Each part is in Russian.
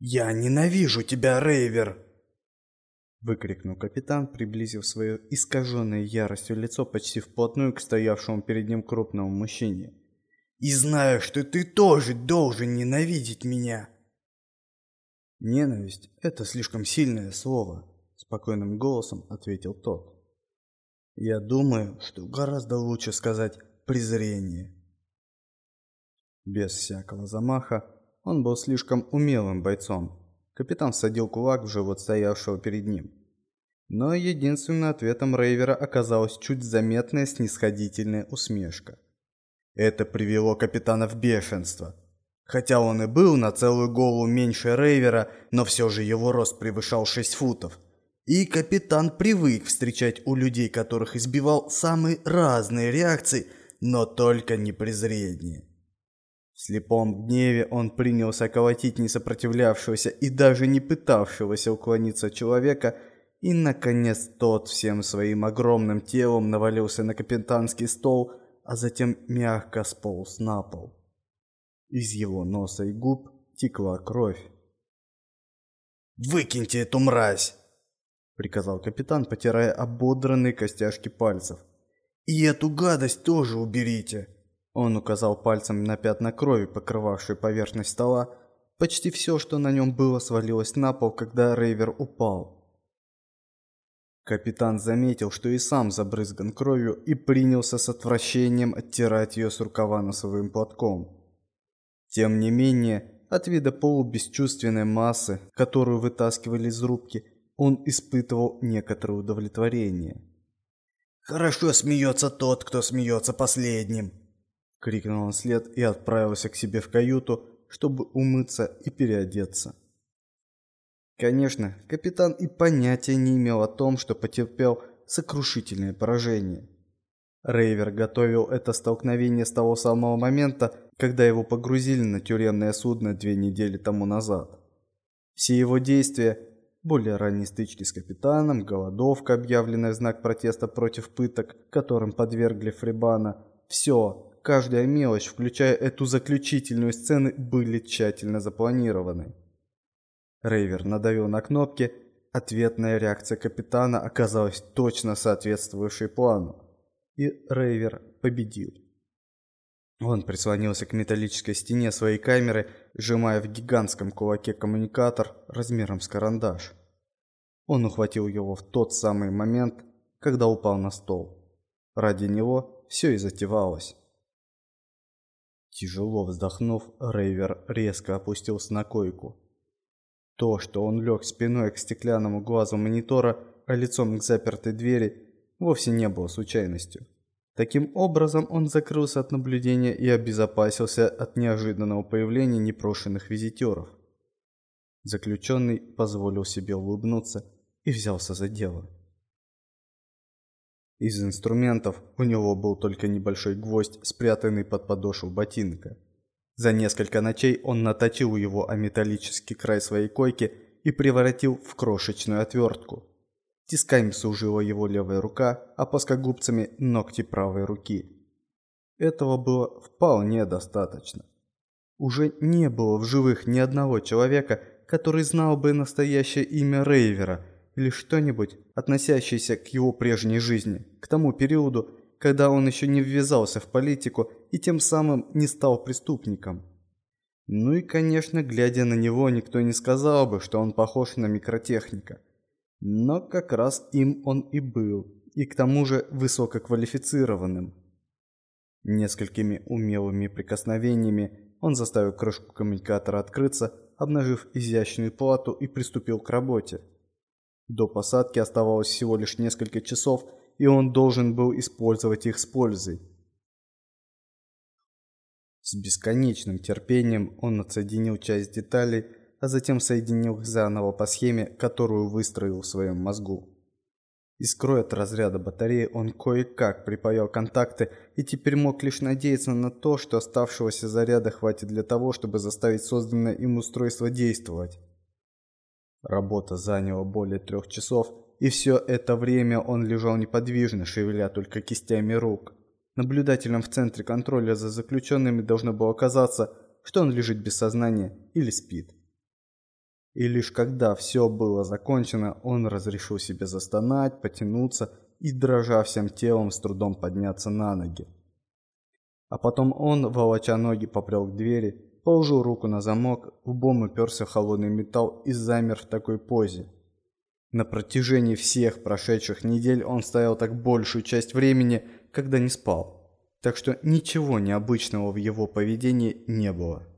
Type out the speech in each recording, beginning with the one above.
«Я ненавижу тебя, Рейвер!» Выкрикнул капитан, приблизив свое искаженное яростью лицо почти вплотную к стоявшему перед ним крупному мужчине. «И знаю, что ты тоже должен ненавидеть меня!» «Ненависть — это слишком сильное слово», — спокойным голосом ответил тот. «Я думаю, что гораздо лучше сказать презрение». Без всякого замаха он был слишком умелым бойцом. Капитан всадил кулак в живот стоявшего перед ним. Но единственным ответом Рейвера оказалась чуть заметная снисходительная усмешка. Это привело капитана в бешенство. Хотя он и был на целую голову меньше Рейвера, но все же его рост превышал 6 футов. И капитан привык встречать у людей, которых избивал, самые разные реакции, но только не презрение. Слепом гневе он принялся колотить несопротивлявшегося и даже не пытавшегося уклониться человека, и, наконец, тот всем своим огромным телом навалился на капитанский стол, а затем мягко сполз на пол. Из его носа и губ текла кровь. «Выкиньте эту мразь!» — приказал капитан, потирая ободранные костяшки пальцев. «И эту гадость тоже уберите!» Он указал пальцем на пятна крови, покрывавшие поверхность стола. Почти все, что на нем было, свалилось на пол, когда Рейвер упал. Капитан заметил, что и сам забрызган кровью, и принялся с отвращением оттирать ее с рукава носовым платком. Тем не менее, от вида полубесчувственной массы, которую вытаскивали из рубки, он испытывал некоторое удовлетворение. «Хорошо смеется тот, кто смеется последним», — крикнул он след и отправился к себе в каюту, чтобы умыться и переодеться. Конечно, капитан и понятия не имел о том, что потерпел сокрушительное поражение. Рейвер готовил это столкновение с того самого момента, когда его погрузили на тюремное судно две недели тому назад. Все его действия, более ранние стычки с капитаном, голодовка, объявленная в знак протеста против пыток, которым подвергли Фрибана, все Каждая мелочь, включая эту заключительную сцену, были тщательно запланированы. Рейвер надавил на кнопки, ответная реакция капитана оказалась точно соответствующей плану, и Рейвер победил. Он прислонился к металлической стене своей камеры, сжимая в гигантском кулаке коммуникатор размером с карандаш. Он ухватил его в тот самый момент, когда упал на стол. Ради него все и затевалось. Тяжело вздохнув, Рейвер резко опустился на койку. То, что он лег спиной к стеклянному глазу монитора, а лицом к запертой двери, вовсе не было случайностью. Таким образом, он закрылся от наблюдения и обезопасился от неожиданного появления непрошенных визитеров. Заключенный позволил себе улыбнуться и взялся за дело. Из инструментов у него был только небольшой гвоздь, спрятанный под подошву ботинка. За несколько ночей он наточил его о металлический край своей койки и превратил в крошечную отвертку. Тисками служила его левая рука, а плоскогубцами ногти правой руки. Этого было вполне достаточно. Уже не было в живых ни одного человека, который знал бы настоящее имя Рейвера – или что-нибудь, относящееся к его прежней жизни, к тому периоду, когда он еще не ввязался в политику и тем самым не стал преступником. Ну и, конечно, глядя на него, никто не сказал бы, что он похож на микротехника. Но как раз им он и был, и к тому же высококвалифицированным. Несколькими умелыми прикосновениями он заставил крышку коммуникатора открыться, обнажив изящную плату и приступил к работе. До посадки оставалось всего лишь несколько часов, и он должен был использовать их с пользой. С бесконечным терпением он отсоединил часть деталей, а затем соединил их заново по схеме, которую выстроил в своем мозгу. Искрой от разряда батареи он кое-как припаял контакты и теперь мог лишь надеяться на то, что оставшегося заряда хватит для того, чтобы заставить созданное им устройство действовать. Работа заняла более трех часов, и все это время он лежал неподвижно, шевеля только кистями рук. Наблюдателям в центре контроля за заключенными должно было казаться, что он лежит без сознания или спит. И лишь когда все было закончено, он разрешил себе застонать, потянуться и, дрожа всем телом, с трудом подняться на ноги. А потом он, волоча ноги, попрел к двери, положил руку на замок, лбом уперся в холодный металл и замер в такой позе. На протяжении всех прошедших недель он стоял так большую часть времени, когда не спал. Так что ничего необычного в его поведении не было.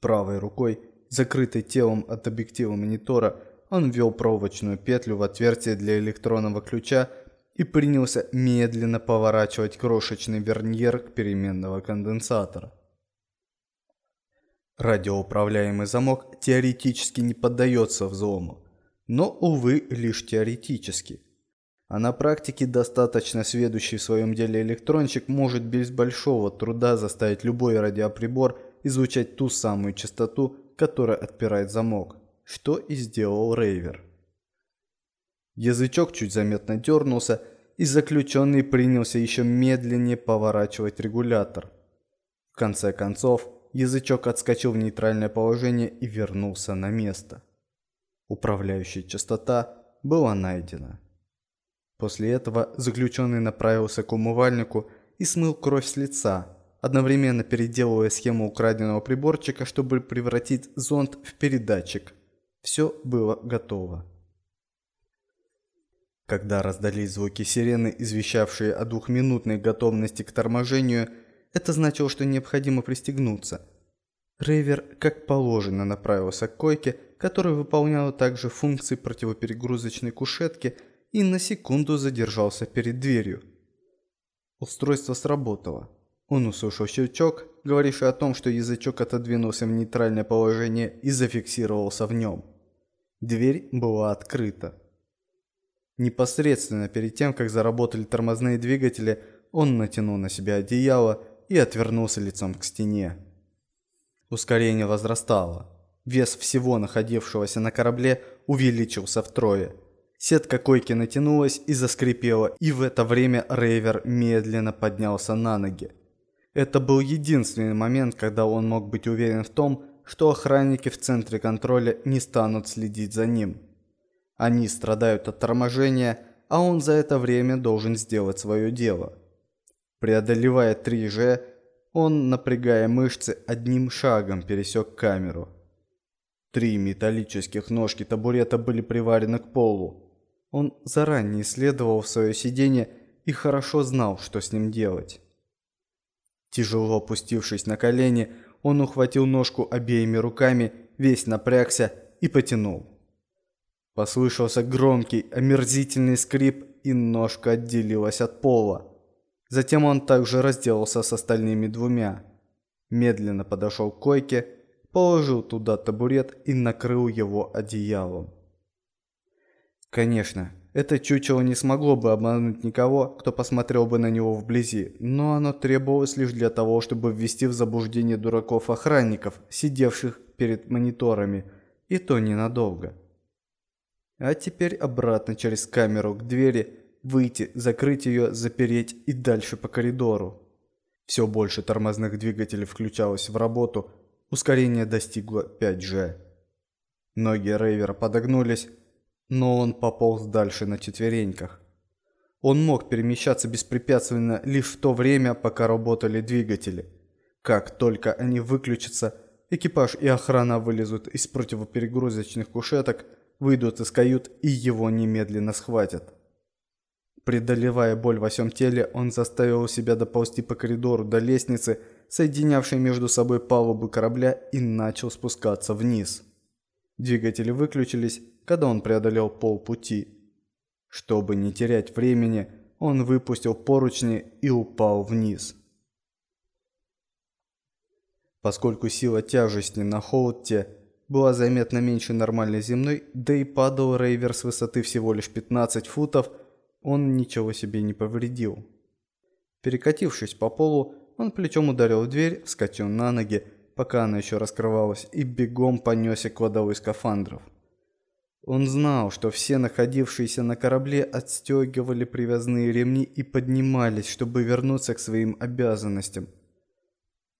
Правой рукой, закрытой телом от объектива монитора, он ввел проволочную петлю в отверстие для электронного ключа и принялся медленно поворачивать крошечный верньер к переменного конденсатора. Радиоуправляемый замок теоретически не поддается взлому, но, увы, лишь теоретически. А на практике достаточно сведущий в своем деле электронщик может без большого труда заставить любой радиоприбор излучать ту самую частоту, которая отпирает замок, что и сделал Рейвер. Язычок чуть заметно дернулся, и заключенный принялся еще медленнее поворачивать регулятор. В конце концов, язычок отскочил в нейтральное положение и вернулся на место. Управляющая частота была найдена. После этого заключенный направился к умывальнику и смыл кровь с лица, одновременно переделывая схему украденного приборчика, чтобы превратить зонд в передатчик. Все было готово. Когда раздались звуки сирены, извещавшие о двухминутной готовности к торможению, это значило, что необходимо пристегнуться. Рейвер, как положено, направился к койке, которая выполняла также функции противоперегрузочной кушетки, и на секунду задержался перед дверью. Устройство сработало. Он услышал щелчок, говоривший о том, что язычок отодвинулся в нейтральное положение и зафиксировался в нем. Дверь была открыта. Непосредственно перед тем, как заработали тормозные двигатели, он натянул на себя одеяло и отвернулся лицом к стене. Ускорение возрастало. Вес всего находившегося на корабле увеличился втрое. Сетка койки натянулась и заскрипела, и в это время Рейвер медленно поднялся на ноги. Это был единственный момент, когда он мог быть уверен в том, что охранники в центре контроля не станут следить за ним. Они страдают от торможения, а он за это время должен сделать свое дело. Преодолевая 3G, он, напрягая мышцы, одним шагом пересек камеру. Три металлических ножки табурета были приварены к полу. Он заранее исследовал свое сиденье и хорошо знал, что с ним делать. Тяжело опустившись на колени, он ухватил ножку обеими руками, весь напрягся и потянул. Послышался громкий, омерзительный скрип, и ножка отделилась от пола. Затем он также разделался с остальными двумя. Медленно подошел к койке, положил туда табурет и накрыл его одеялом. Конечно, это чучело не смогло бы обмануть никого, кто посмотрел бы на него вблизи, но оно требовалось лишь для того, чтобы ввести в заблуждение дураков-охранников, сидевших перед мониторами, и то ненадолго. А теперь обратно через камеру к двери, выйти, закрыть ее, запереть и дальше по коридору. Все больше тормозных двигателей включалось в работу, ускорение достигло 5G. Ноги Рейвера подогнулись, но он пополз дальше на четвереньках. Он мог перемещаться беспрепятственно лишь в то время, пока работали двигатели. Как только они выключатся, экипаж и охрана вылезут из противоперегрузочных кушеток, выйдут из кают и его немедленно схватят. Преодолевая боль во всем теле, он заставил себя доползти по коридору до лестницы, соединявшей между собой палубы корабля, и начал спускаться вниз. Двигатели выключились, когда он преодолел полпути. Чтобы не терять времени, он выпустил поручни и упал вниз. Поскольку сила тяжести на Хоутте была заметно меньше нормальной земной, да и падал Рейвер с высоты всего лишь 15 футов, он ничего себе не повредил. Перекатившись по полу, он плечом ударил в дверь, вскочил на ноги, пока она еще раскрывалась, и бегом понесся к водовой скафандров. Он знал, что все находившиеся на корабле отстегивали привязные ремни и поднимались, чтобы вернуться к своим обязанностям.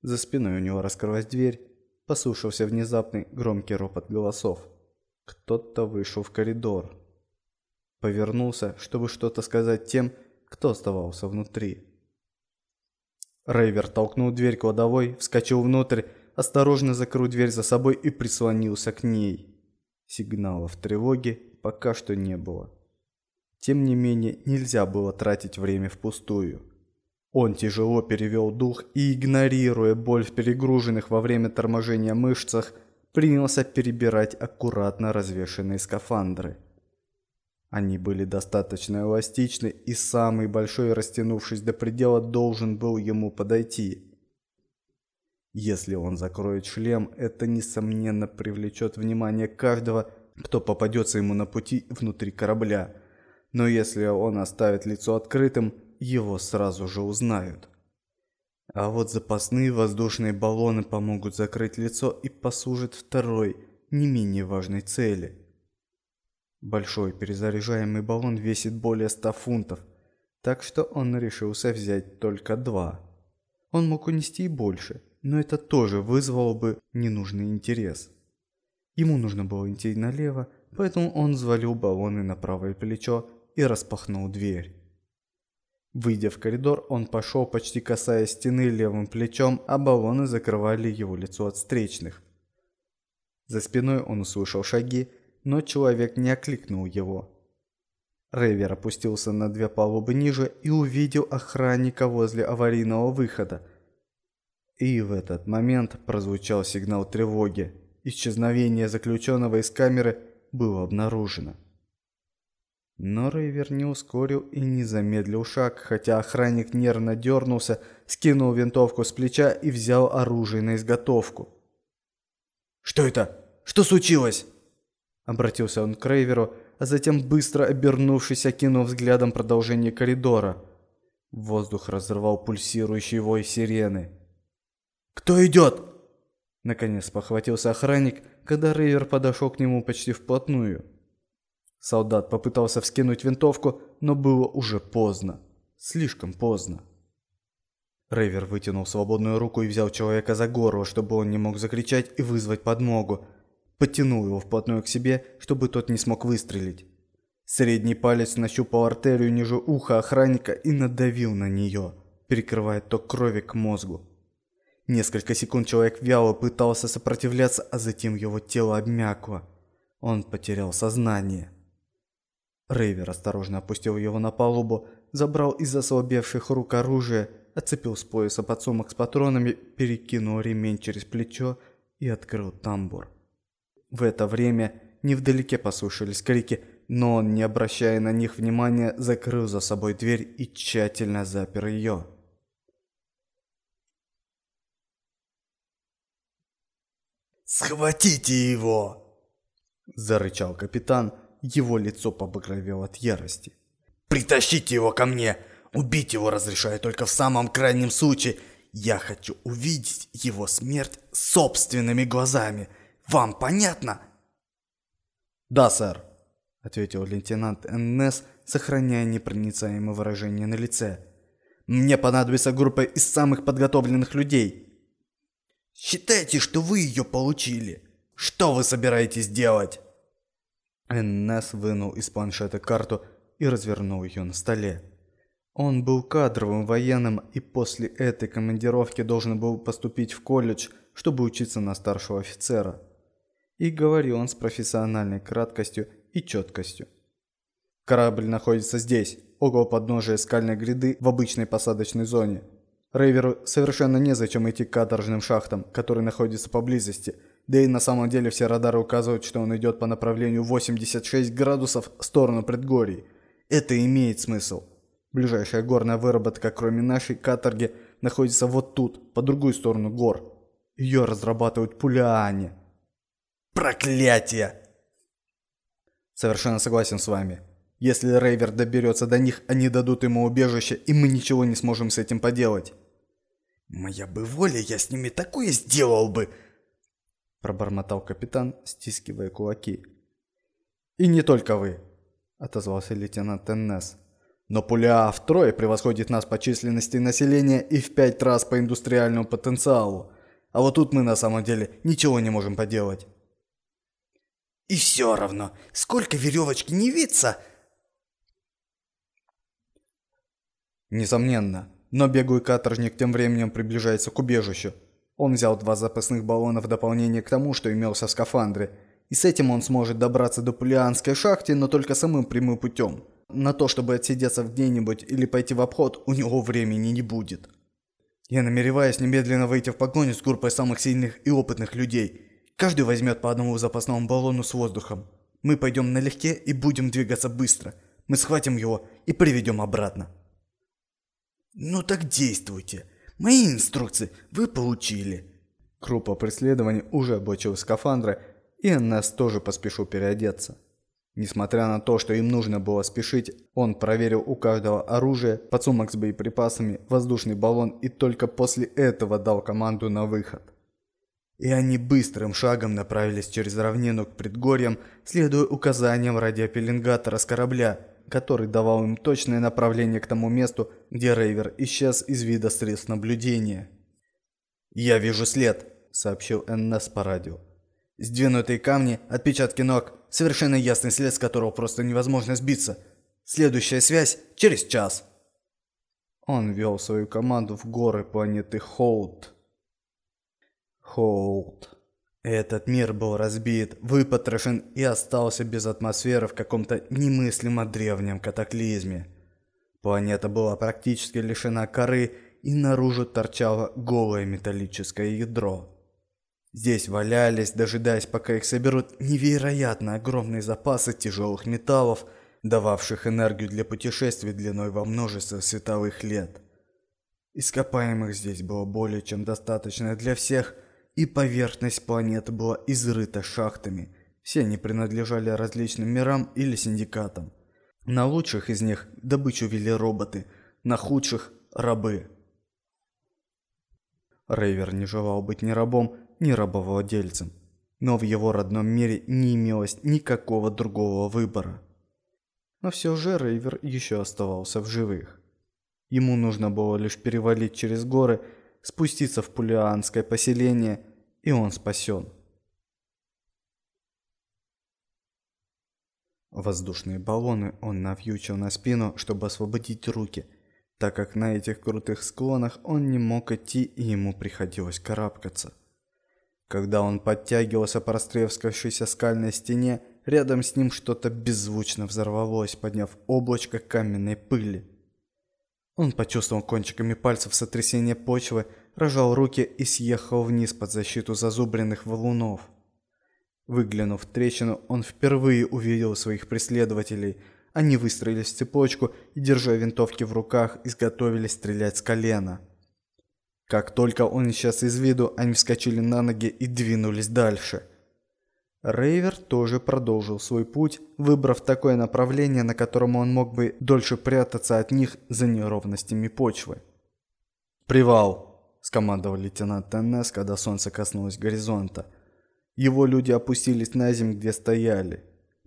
За спиной у него раскрылась дверь, послышался внезапный громкий ропот голосов. Кто-то вышел в коридор. Повернулся, чтобы что-то сказать тем, кто оставался внутри. Рейвер толкнул дверь кладовой, вскочил внутрь, осторожно закрыл дверь за собой и прислонился к ней. Сигналов тревоги пока что не было. Тем не менее, нельзя было тратить время впустую. Он тяжело перевел дух и, игнорируя боль в перегруженных во время торможения мышцах, принялся перебирать аккуратно развешенные скафандры. Они были достаточно эластичны, и самый большой, растянувшись до предела, должен был ему подойти. Если он закроет шлем, это, несомненно, привлечет внимание каждого, кто попадется ему на пути внутри корабля. Но если он оставит лицо открытым, его сразу же узнают. А вот запасные воздушные баллоны помогут закрыть лицо и послужат второй, не менее важной цели. Большой перезаряжаемый баллон весит более 100 фунтов, так что он решился взять только два. Он мог унести и больше, но это тоже вызвало бы ненужный интерес. Ему нужно было идти налево, поэтому он взвалил баллоны на правое плечо и распахнул дверь. Выйдя в коридор, он пошел, почти касаясь стены левым плечом, а баллоны закрывали его лицо от встречных. За спиной он услышал шаги, но человек не окликнул его. Рейвер опустился на две палубы ниже и увидел охранника возле аварийного выхода. И в этот момент прозвучал сигнал тревоги. Исчезновение заключенного из камеры было обнаружено. Но Рейвер не ускорил и не замедлил шаг, хотя охранник нервно дернулся, скинул винтовку с плеча и взял оружие на изготовку. «Что это? Что случилось?» Обратился он к Рейверу, а затем, быстро обернувшись, окинул взглядом продолжение коридора. Воздух разрывал пульсирующий вой сирены. «Кто идет?» Наконец похватился охранник, когда Рейвер подошел к нему почти вплотную. Солдат попытался вскинуть винтовку, но было уже поздно. Слишком поздно. Рейвер вытянул свободную руку и взял человека за горло, чтобы он не мог закричать и вызвать подмогу. Подтянул его вплотную к себе, чтобы тот не смог выстрелить. Средний палец нащупал артерию ниже уха охранника и надавил на нее, перекрывая ток крови к мозгу. Несколько секунд человек вяло пытался сопротивляться, а затем его тело обмякло. Он потерял сознание. Рейвер осторожно опустил его на палубу, забрал из ослабевших рук оружие, отцепил с пояса подсумок с патронами, перекинул ремень через плечо и открыл тамбур. В это время невдалеке послышались крики, но он, не обращая на них внимания, закрыл за собой дверь и тщательно запер ее. «Схватите его!» – зарычал капитан, его лицо побагровело от ярости. «Притащите его ко мне! Убить его разрешаю только в самом крайнем случае. Я хочу увидеть его смерть собственными глазами. Вам понятно?» «Да, сэр», — ответил лейтенант НС, сохраняя непроницаемое выражение на лице. «Мне понадобится группа из самых подготовленных людей». «Считайте, что вы ее получили. Что вы собираетесь делать?» НС вынул из планшета карту и развернул ее на столе. Он был кадровым военным и после этой командировки должен был поступить в колледж, чтобы учиться на старшего офицера. И говорил он с профессиональной краткостью и четкостью. Корабль находится здесь, около подножия скальной гряды в обычной посадочной зоне. Рейверу совершенно незачем идти к каторжным шахтам, которые находятся поблизости – да и на самом деле все радары указывают, что он идет по направлению 86 градусов в сторону предгорий. Это имеет смысл. Ближайшая горная выработка, кроме нашей каторги, находится вот тут, по другую сторону гор. Ее разрабатывают пуляане. Проклятие! Совершенно согласен с вами. Если Рейвер доберется до них, они дадут ему убежище, и мы ничего не сможем с этим поделать. Моя бы воля, я с ними такое сделал бы пробормотал капитан, стискивая кулаки. «И не только вы», — отозвался лейтенант Теннес. «Но Пуля втрое превосходит нас по численности населения и в пять раз по индустриальному потенциалу. А вот тут мы на самом деле ничего не можем поделать. И все равно, сколько веревочки не виться. Несомненно. Но беглый каторжник тем временем приближается к убежищу. Он взял два запасных баллона в дополнение к тому, что имелся в скафандре. И с этим он сможет добраться до Пулианской шахты, но только самым прямым путем. На то, чтобы отсидеться где-нибудь или пойти в обход, у него времени не будет. Я намереваюсь немедленно выйти в погоню с группой самых сильных и опытных людей. Каждый возьмет по одному запасному баллону с воздухом. Мы пойдем налегке и будем двигаться быстро. Мы схватим его и приведем обратно. Ну так действуйте. Мои инструкции вы получили. Группа преследования уже облачил скафандры, и НС тоже поспешил переодеться. Несмотря на то, что им нужно было спешить, он проверил у каждого оружие, подсумок с боеприпасами, воздушный баллон и только после этого дал команду на выход. И они быстрым шагом направились через равнину к предгорьям, следуя указаниям радиопеленгатора с корабля, который давал им точное направление к тому месту, где Рейвер исчез из вида средств наблюдения. «Я вижу след», — сообщил ННС по радио. «Сдвинутые камни, отпечатки ног, совершенно ясный след, с которого просто невозможно сбиться. Следующая связь через час». Он вел свою команду в горы планеты Хоут. Хоут. Этот мир был разбит, выпотрошен и остался без атмосферы в каком-то немыслимо древнем катаклизме. Планета была практически лишена коры, и наружу торчало голое металлическое ядро. Здесь валялись, дожидаясь, пока их соберут невероятно огромные запасы тяжелых металлов, дававших энергию для путешествий длиной во множество световых лет. Ископаемых здесь было более чем достаточно для всех – и поверхность планеты была изрыта шахтами. Все они принадлежали различным мирам или синдикатам. На лучших из них добычу вели роботы, на худших – рабы. Рейвер не желал быть ни рабом, ни рабовладельцем. Но в его родном мире не имелось никакого другого выбора. Но все же Рейвер еще оставался в живых. Ему нужно было лишь перевалить через горы, спуститься в пулианское поселение и он спасен. Воздушные баллоны он навьючил на спину, чтобы освободить руки, так как на этих крутых склонах он не мог идти и ему приходилось карабкаться. Когда он подтягивался по растрескавшейся скальной стене, рядом с ним что-то беззвучно взорвалось, подняв облачко каменной пыли. Он почувствовал кончиками пальцев сотрясение почвы, рожал руки и съехал вниз под защиту зазубренных валунов. Выглянув в трещину, он впервые увидел своих преследователей. Они выстроились в цепочку и, держа винтовки в руках, изготовились стрелять с колена. Как только он исчез из виду, они вскочили на ноги и двинулись дальше. Рейвер тоже продолжил свой путь, выбрав такое направление, на котором он мог бы дольше прятаться от них за неровностями почвы. «Привал!» Скомандовал лейтенант Теннес, когда солнце коснулось горизонта. Его люди опустились на землю, где стояли.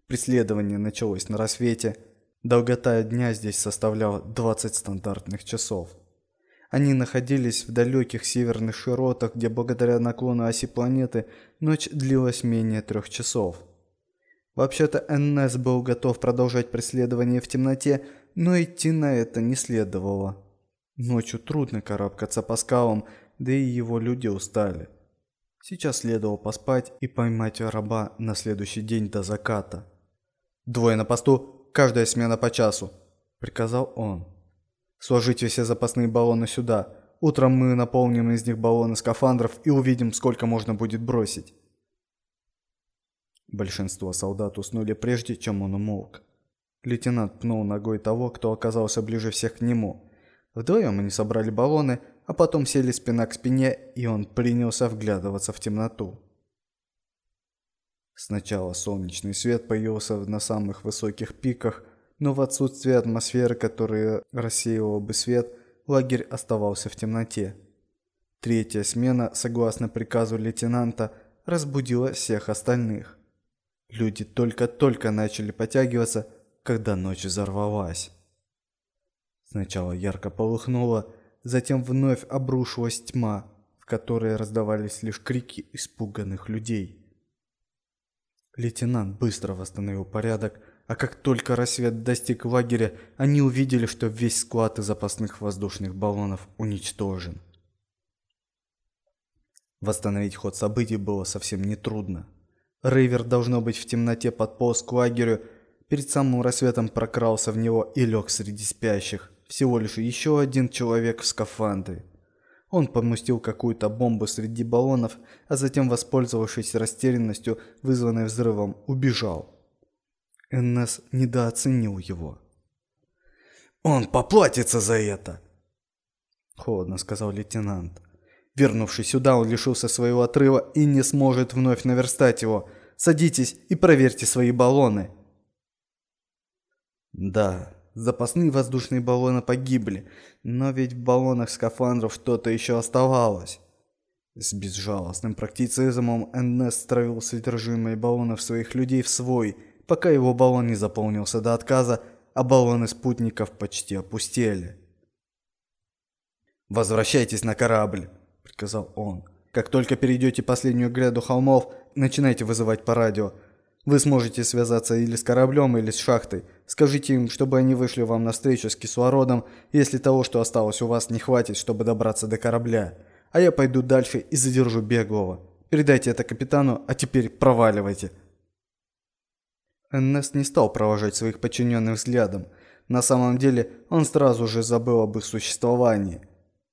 Преследование началось на рассвете. Долгота дня здесь составляла 20 стандартных часов. Они находились в далеких северных широтах, где благодаря наклону оси планеты ночь длилась менее трех часов. Вообще-то НС был готов продолжать преследование в темноте, но идти на это не следовало. Ночью трудно карабкаться по скалам, да и его люди устали. Сейчас следовало поспать и поймать раба на следующий день до заката. «Двое на посту, каждая смена по часу», – приказал он. «Сложите все запасные баллоны сюда. Утром мы наполним из них баллоны скафандров и увидим, сколько можно будет бросить». Большинство солдат уснули прежде, чем он умолк. Лейтенант пнул ногой того, кто оказался ближе всех к нему – Вдвоем они собрали баллоны, а потом сели спина к спине, и он принялся вглядываться в темноту. Сначала солнечный свет появился на самых высоких пиках, но в отсутствие атмосферы, которая рассеивала бы свет, лагерь оставался в темноте. Третья смена, согласно приказу лейтенанта, разбудила всех остальных. Люди только-только начали потягиваться, когда ночь взорвалась. Сначала ярко полыхнуло, затем вновь обрушилась тьма, в которой раздавались лишь крики испуганных людей. Лейтенант быстро восстановил порядок, а как только рассвет достиг лагеря, они увидели, что весь склад из запасных воздушных баллонов уничтожен. Восстановить ход событий было совсем нетрудно. Рейвер, должно быть, в темноте подполз к лагерю, перед самым рассветом прокрался в него и лег среди спящих. Всего лишь еще один человек в скафандре. Он поместил какую-то бомбу среди баллонов, а затем, воспользовавшись растерянностью, вызванной взрывом, убежал. НС недооценил его. «Он поплатится за это!» Холодно сказал лейтенант. Вернувшись сюда, он лишился своего отрыва и не сможет вновь наверстать его. Садитесь и проверьте свои баллоны. Да, запасные воздушные баллоны погибли, но ведь в баллонах скафандров что-то еще оставалось. С безжалостным практицизмом НС стравил содержимое баллонов своих людей в свой, пока его баллон не заполнился до отказа, а баллоны спутников почти опустели. «Возвращайтесь на корабль!» – приказал он. «Как только перейдете последнюю гряду холмов, начинайте вызывать по радио. Вы сможете связаться или с кораблем, или с шахтой. Скажите им, чтобы они вышли вам навстречу с кислородом, если того, что осталось у вас, не хватит, чтобы добраться до корабля. А я пойду дальше и задержу беглого. Передайте это капитану, а теперь проваливайте». Эннест не стал провожать своих подчиненных взглядом. На самом деле, он сразу же забыл об их существовании.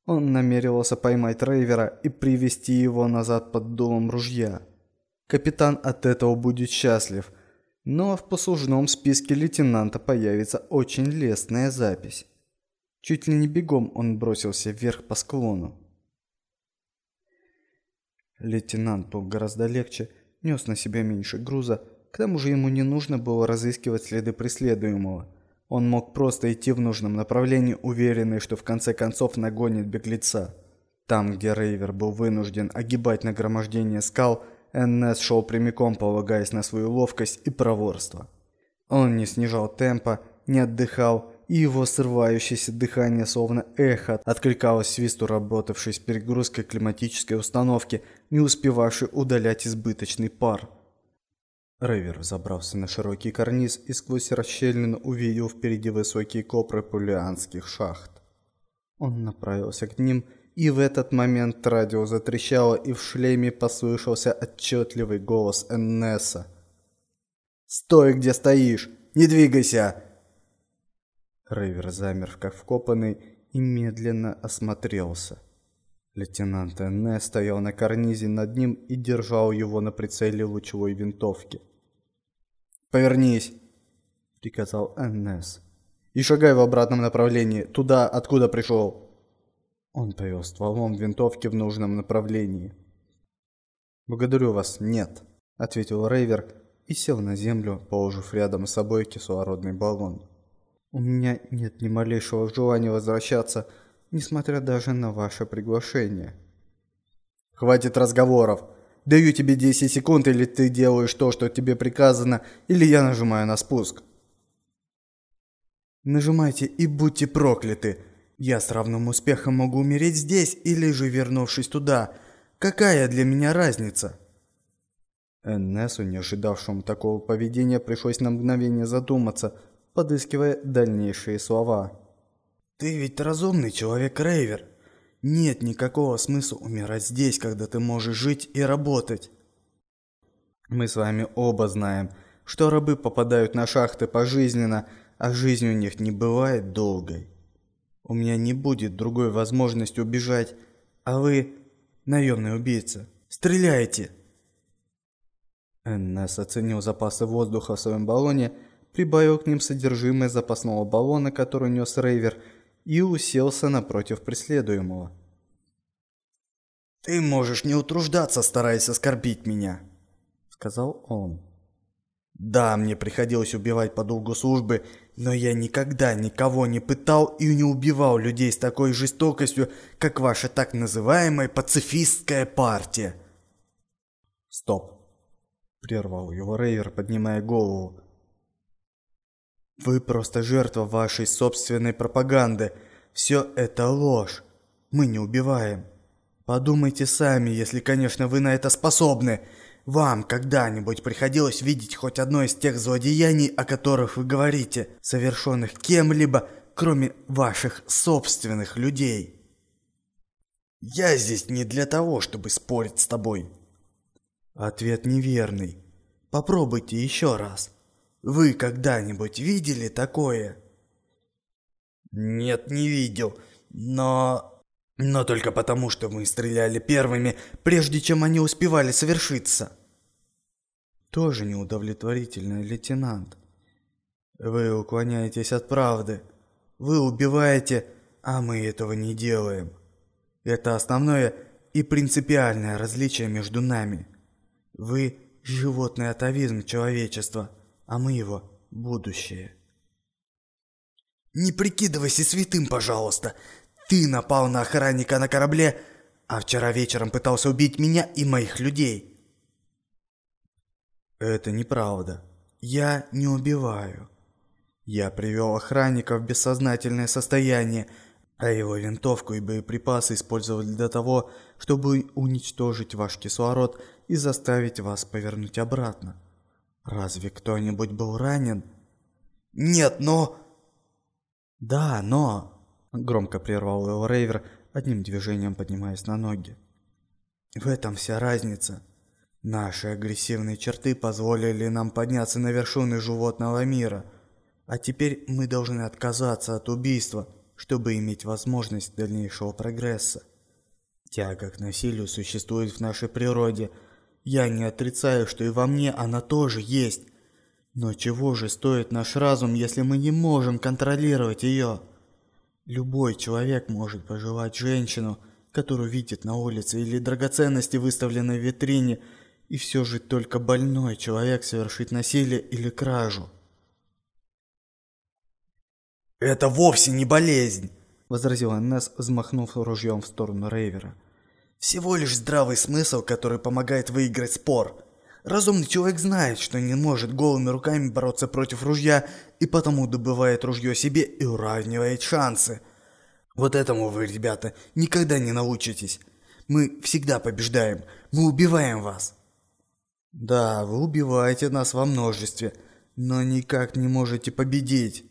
Он намеревался поймать Рейвера и привести его назад под дулом ружья. Капитан от этого будет счастлив, но в послужном списке лейтенанта появится очень лестная запись. Чуть ли не бегом он бросился вверх по склону. Лейтенант был гораздо легче, нес на себя меньше груза, к тому же ему не нужно было разыскивать следы преследуемого. Он мог просто идти в нужном направлении, уверенный, что в конце концов нагонит беглеца. Там, где Рейвер был вынужден огибать нагромождение скал, НС шел прямиком, полагаясь на свою ловкость и проворство. Он не снижал темпа, не отдыхал, и его срывающееся дыхание словно эхо откликалось свисту работавшей с перегрузкой климатической установки, не успевавшей удалять избыточный пар. Рейвер забрался на широкий карниз и сквозь расщелину увидел впереди высокие копры пулианских шахт. Он направился к ним, и в этот момент радио затрещало, и в шлеме послышался отчетливый голос Эннеса. «Стой, где стоишь! Не двигайся!» Рейвер замер, как вкопанный, и медленно осмотрелся. Лейтенант Энне стоял на карнизе над ним и держал его на прицеле лучевой винтовки. «Повернись!» – приказал Эннес. «И шагай в обратном направлении, туда, откуда пришел!» Он повел стволом винтовки в нужном направлении. «Благодарю вас, нет», – ответил Рейвер и сел на землю, положив рядом с собой кислородный баллон. «У меня нет ни малейшего желания возвращаться, несмотря даже на ваше приглашение». «Хватит разговоров!» Даю тебе 10 секунд, или ты делаешь то, что тебе приказано, или я нажимаю на спуск. Нажимайте и будьте прокляты. Я с равным успехом могу умереть здесь или же вернувшись туда. Какая для меня разница? Эннесу, не ожидавшему такого поведения, пришлось на мгновение задуматься, подыскивая дальнейшие слова. «Ты ведь разумный человек, Рейвер. Нет никакого смысла умирать здесь, когда ты можешь жить и работать. Мы с вами оба знаем, что рабы попадают на шахты пожизненно, а жизнь у них не бывает долгой. У меня не будет другой возможности убежать, а вы наемный убийца. Стреляйте!» Эннес оценил запасы воздуха в своем баллоне, прибавил к ним содержимое запасного баллона, который нес Рейвер, и уселся напротив преследуемого. «Ты можешь не утруждаться, стараясь оскорбить меня», — сказал он. «Да, мне приходилось убивать по долгу службы, но я никогда никого не пытал и не убивал людей с такой жестокостью, как ваша так называемая пацифистская партия». «Стоп», — прервал его Рейвер, поднимая голову. Вы просто жертва вашей собственной пропаганды. Все это ложь. Мы не убиваем. Подумайте сами, если, конечно, вы на это способны. Вам когда-нибудь приходилось видеть хоть одно из тех злодеяний, о которых вы говорите, совершенных кем-либо, кроме ваших собственных людей? Я здесь не для того, чтобы спорить с тобой. Ответ неверный. Попробуйте еще раз. Вы когда-нибудь видели такое? Нет, не видел. Но... Но только потому, что мы стреляли первыми, прежде чем они успевали совершиться. Тоже неудовлетворительный лейтенант. Вы уклоняетесь от правды. Вы убиваете, а мы этого не делаем. Это основное и принципиальное различие между нами. Вы – животный атовизм человечества, а мы его будущее. Не прикидывайся святым, пожалуйста. Ты напал на охранника на корабле, а вчера вечером пытался убить меня и моих людей. Это неправда. Я не убиваю. Я привел охранника в бессознательное состояние, а его винтовку и боеприпасы использовали для того, чтобы уничтожить ваш кислород и заставить вас повернуть обратно. Разве кто-нибудь был ранен? Нет, но... Да, но... Громко прервал его Рейвер, одним движением поднимаясь на ноги. В этом вся разница. Наши агрессивные черты позволили нам подняться на вершины животного мира, а теперь мы должны отказаться от убийства, чтобы иметь возможность дальнейшего прогресса. Тяга к насилию существует в нашей природе. Я не отрицаю, что и во мне она тоже есть. Но чего же стоит наш разум, если мы не можем контролировать ее? Любой человек может пожелать женщину, которую видит на улице, или драгоценности, выставленные в витрине, и все же только больной человек совершит насилие или кражу. «Это вовсе не болезнь!» – возразил Эннес, взмахнув ружьем в сторону Рейвера. «Всего лишь здравый смысл, который помогает выиграть спор. Разумный человек знает, что не может голыми руками бороться против ружья, и потому добывает ружье себе и уравнивает шансы. Вот этому вы, ребята, никогда не научитесь. Мы всегда побеждаем, мы убиваем вас. Да, вы убиваете нас во множестве, но никак не можете победить.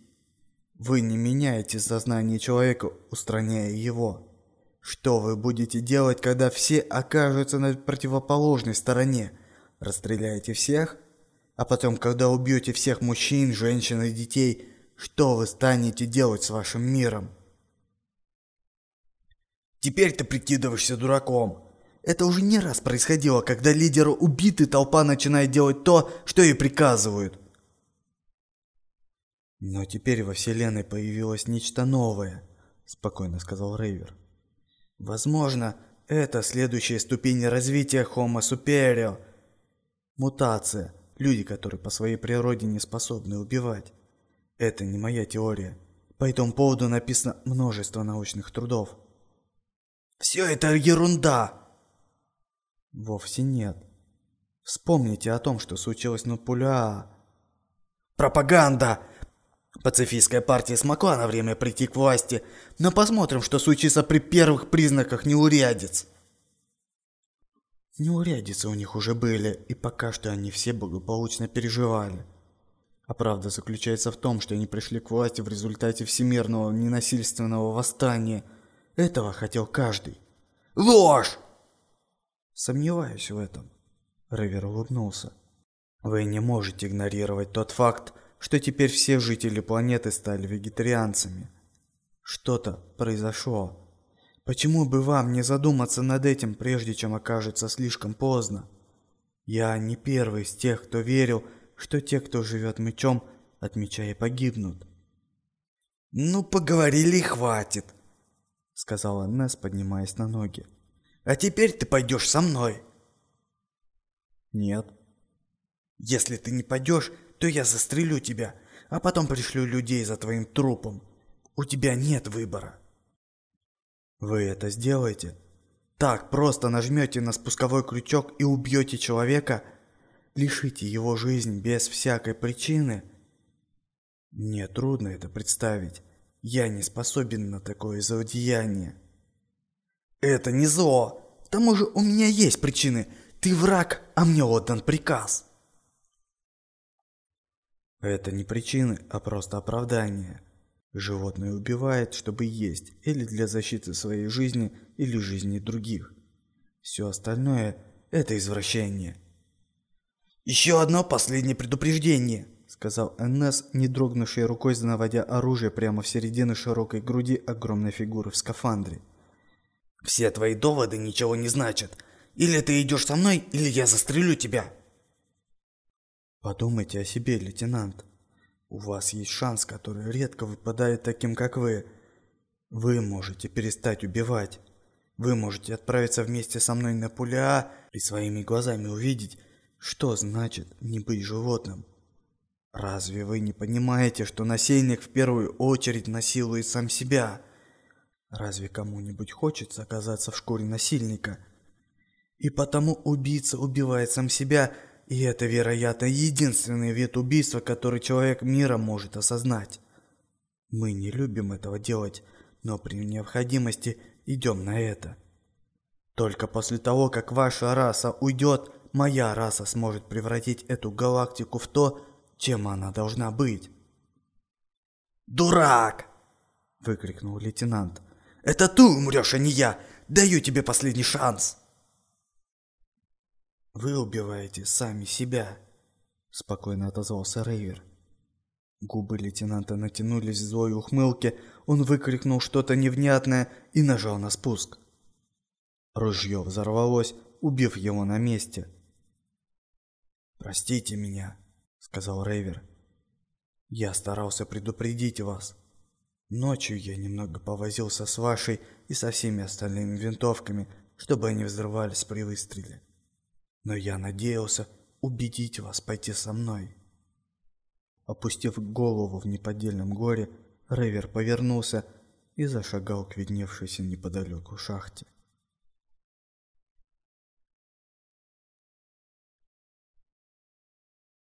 Вы не меняете сознание человека, устраняя его. Что вы будете делать, когда все окажутся на противоположной стороне? Расстреляете всех? А потом, когда убьете всех мужчин, женщин и детей, что вы станете делать с вашим миром? Теперь ты прикидываешься дураком. Это уже не раз происходило, когда лидеры убиты, толпа начинает делать то, что ей приказывают. Но теперь во Вселенной появилось нечто новое, спокойно сказал Рейвер. Возможно, это следующая ступень развития Homo superior. Мутация. Люди, которые по своей природе не способны убивать. Это не моя теория. По этому поводу написано множество научных трудов. Все это ерунда. Вовсе нет. Вспомните о том, что случилось на Пуля. Пропаганда! Пацифистская партия смогла на время прийти к власти, но посмотрим, что случится при первых признаках неурядиц. Неурядицы у них уже были, и пока что они все благополучно переживали. А правда заключается в том, что они пришли к власти в результате всемирного ненасильственного восстания. Этого хотел каждый. Ложь! Сомневаюсь в этом. Ривер улыбнулся. Вы не можете игнорировать тот факт, что теперь все жители планеты стали вегетарианцами. Что-то произошло. Почему бы вам не задуматься над этим, прежде чем окажется слишком поздно? Я не первый из тех, кто верил, что те, кто живет мечом, от меча и погибнут. «Ну, поговорили и хватит», — сказала Несс, поднимаясь на ноги. «А теперь ты пойдешь со мной». «Нет». «Если ты не пойдешь, то я застрелю тебя, а потом пришлю людей за твоим трупом. У тебя нет выбора». Вы это сделаете? Так просто нажмете на спусковой крючок и убьете человека? Лишите его жизнь без всякой причины? Мне трудно это представить. Я не способен на такое злодеяние. Это не зло. К тому же у меня есть причины. Ты враг, а мне отдан приказ. Это не причины, а просто оправдание. Животное убивает, чтобы есть, или для защиты своей жизни, или жизни других. Все остальное – это извращение. «Еще одно последнее предупреждение», – сказал НС, не дрогнувшей рукой, наводя оружие прямо в середину широкой груди огромной фигуры в скафандре. «Все твои доводы ничего не значат. Или ты идешь со мной, или я застрелю тебя». Подумайте о себе, лейтенант. У вас есть шанс, который редко выпадает таким, как вы. Вы можете перестать убивать. Вы можете отправиться вместе со мной на Пуля и своими глазами увидеть, что значит не быть животным. Разве вы не понимаете, что насильник в первую очередь насилует сам себя? Разве кому-нибудь хочется оказаться в шкуре насильника? И потому убийца убивает сам себя – и это, вероятно, единственный вид убийства, который человек мира может осознать. Мы не любим этого делать, но при необходимости идем на это. Только после того, как ваша раса уйдет, моя раса сможет превратить эту галактику в то, чем она должна быть. «Дурак!» – выкрикнул лейтенант. «Это ты умрешь, а не я! Даю тебе последний шанс!» «Вы убиваете сами себя», — спокойно отозвался Рейвер. Губы лейтенанта натянулись в злой ухмылке, он выкрикнул что-то невнятное и нажал на спуск. Ружье взорвалось, убив его на месте. «Простите меня», — сказал Рейвер. «Я старался предупредить вас. Ночью я немного повозился с вашей и со всеми остальными винтовками, чтобы они взрывались при выстреле но я надеялся убедить вас пойти со мной. Опустив голову в неподдельном горе, Ревер повернулся и зашагал к видневшейся неподалеку шахте.